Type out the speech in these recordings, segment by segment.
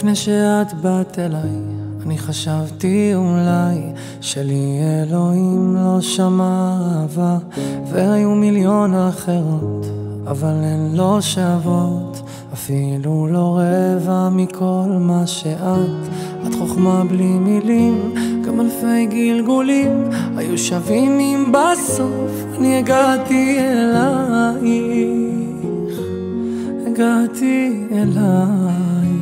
לפני שאת באת אליי, אני חשבתי אולי שלי אלוהים לא שמע אהבה, והיו מיליון אחרות, אבל הן לא שוות, אפילו לא רבע מכל מה שאת. את חוכמה בלי מילים, גם אלפי גלגולים היו שווים אם בסוף אני הגעתי אלייך, הגעתי אלייך.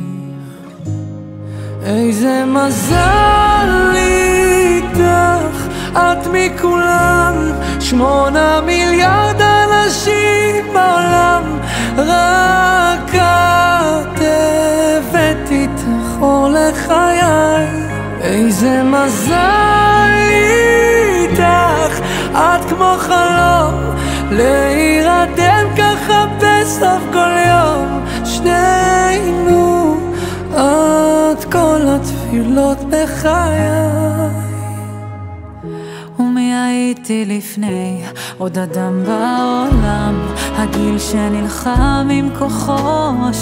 איזה מזל איתך, את מכולם, שמונה מיליארד אנשים בעולם, רק את הבאת איתך אור לחיי. איזה מזל איתך, את כמו חלום, להירדם ככה בסוף כל יום, התפילות בחיי. ומי הייתי לפני? עוד אדם בעולם. הגיל שנלחם עם כוחו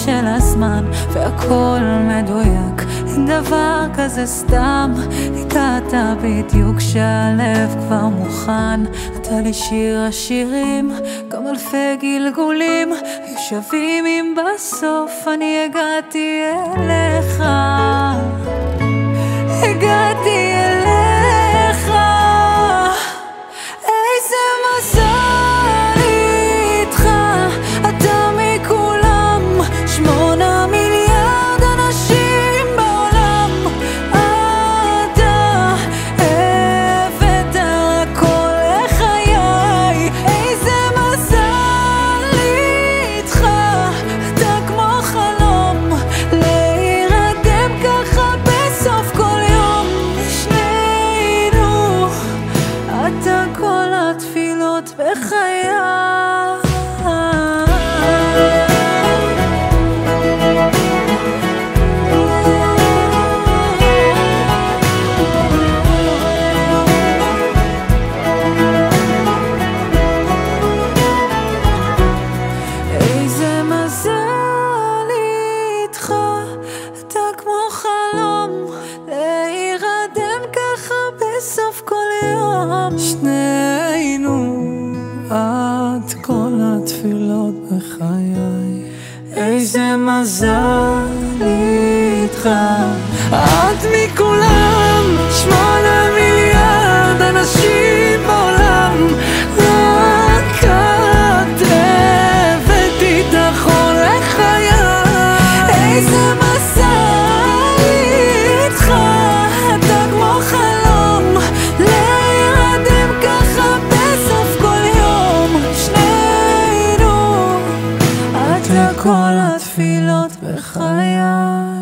של הזמן והכל מדויק. אין דבר כזה סתם. הגעת בדיוק כשהלב כבר מוכן. אתה לי שיר השירים גם אלפי גלגולים. היו שווים אם בסוף אני הגעתי אליך הגעתי שנינו את כל התפילות בחיי. איזה מזל איתך. את מכל כל התפילות בחיי.